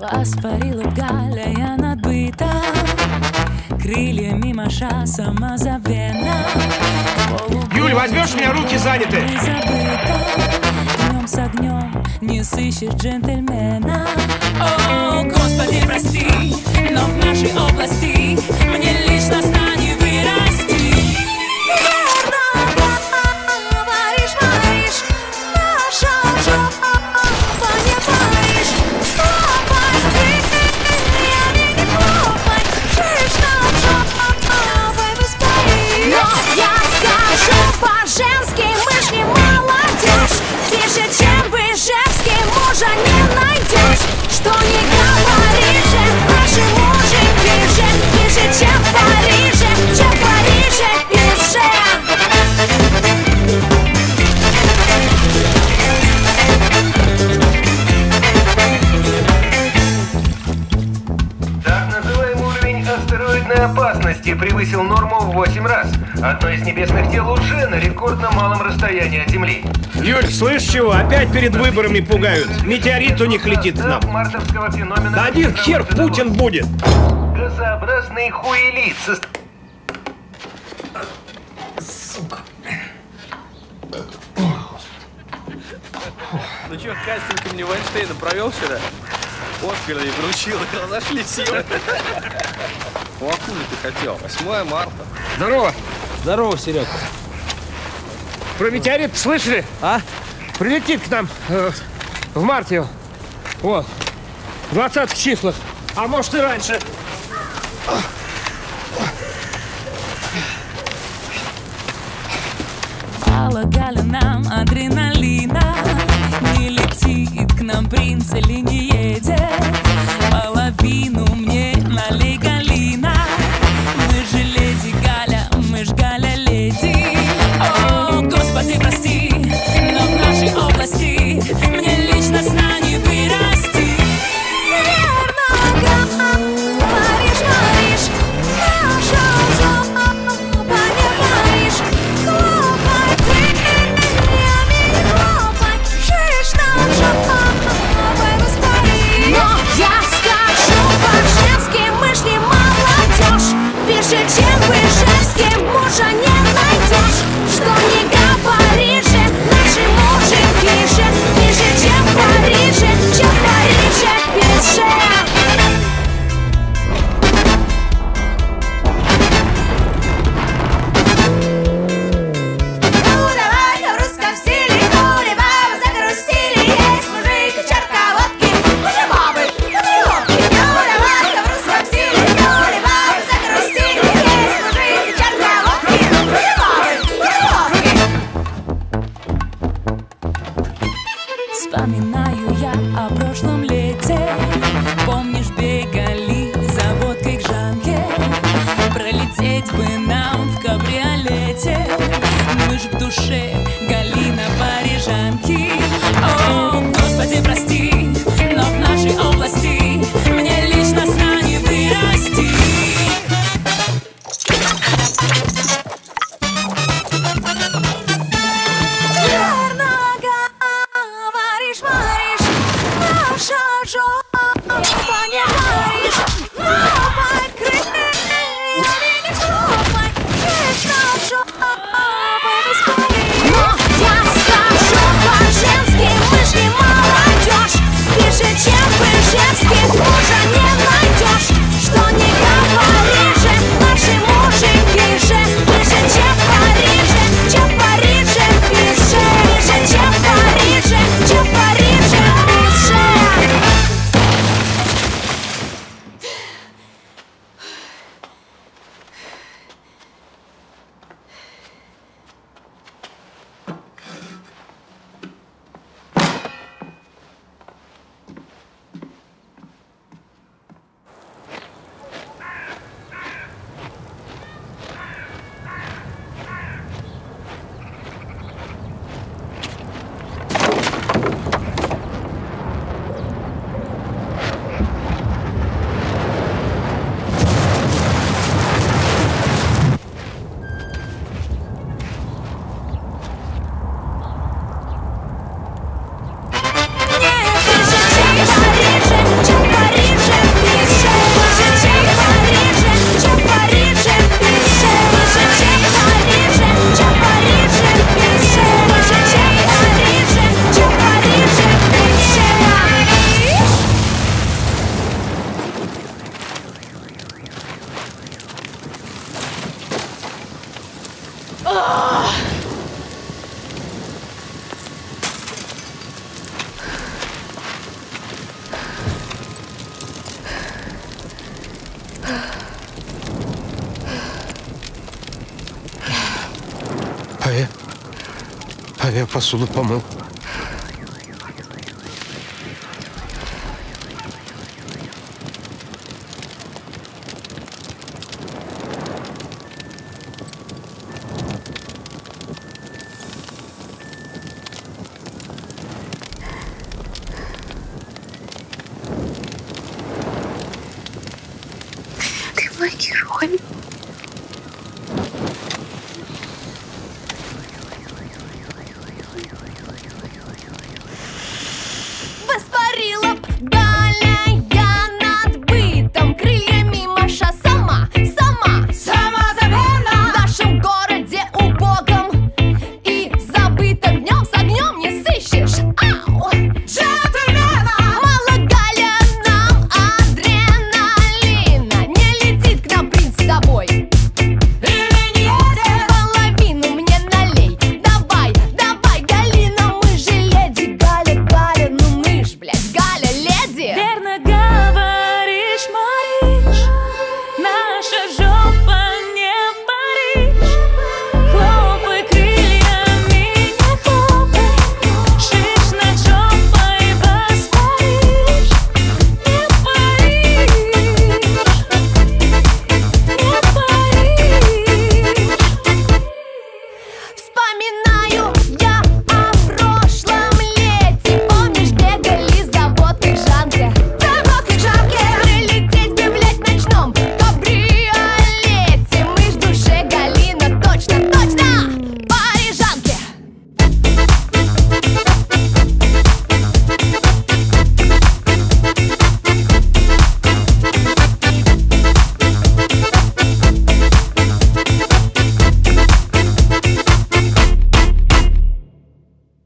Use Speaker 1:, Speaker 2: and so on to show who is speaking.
Speaker 1: Вас парила Галя, я Крыльями маша самозабвенно
Speaker 2: Юль, возьмешь меня, руки заняты.
Speaker 1: Забыта, днем с огнем не сыщешь джентльмена.
Speaker 3: опасности превысил норму в 8 раз. Одно из небесных тел уже на рекордно малом расстоянии от Земли.
Speaker 2: Юль, слышь чего? Опять перед выборами пугают. Метеорит у них летит к нам. Да один хер Путин будет.
Speaker 3: Газообразный хуелит со... Сука.
Speaker 4: Ну чё, кастинг мне Вайнштейна провел сюда? Оскар и вручил, разошлись силы. По акуле ты хотел. 8 марта.
Speaker 2: Здорово.
Speaker 5: Здорово, Серега.
Speaker 2: Про метеорит слышали?
Speaker 5: А?
Speaker 2: Прилетит к нам э, в марте. Вот. В 20 числах. А может и раньше.
Speaker 1: Алла Галина, адреналина Не летит к нам принц или не едет
Speaker 6: Жалею я
Speaker 1: о прошлом
Speaker 6: лет.
Speaker 2: Я посуду помыл.
Speaker 5: Ты мой герой.